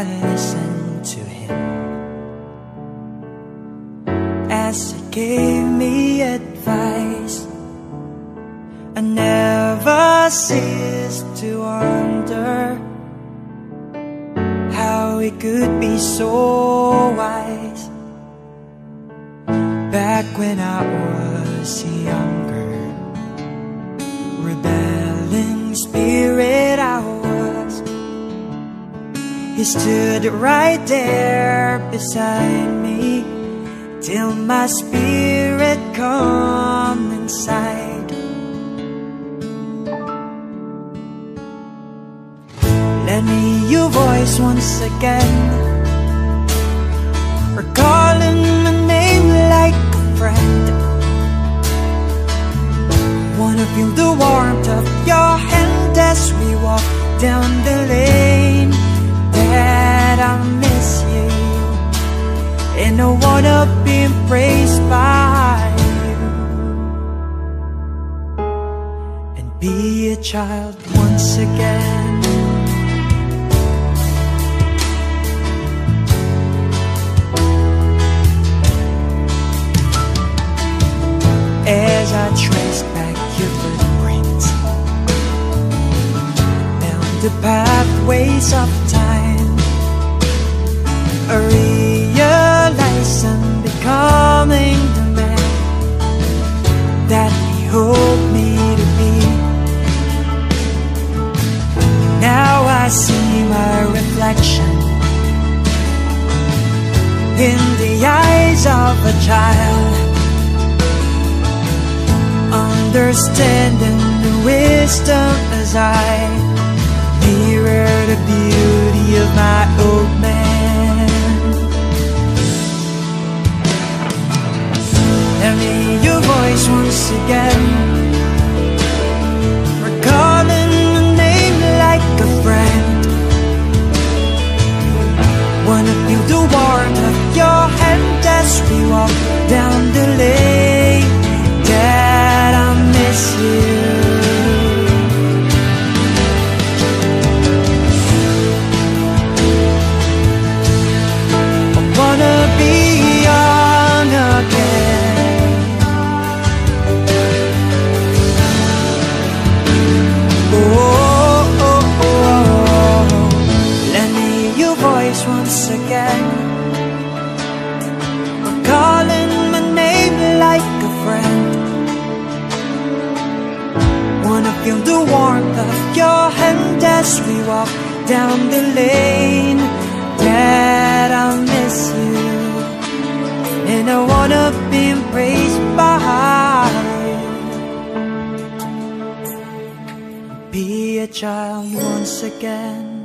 I listened to him as he gave me advice. I never ceased to wonder how he could be so wise. Back when I was younger, He stood right there beside me till my spirit come inside. Lend me your voice once again, recalling embraced by you, and be a child once again. as I trace back your footprints down the pathways of time. In the eyes of a child understanding the wisdom as I mirror the beauty of my old man. Let me your voice once again, feel the warmth of your hand as we walk down the lane. Dad, I miss you, and I wanna be embraced by you. Be a child once again.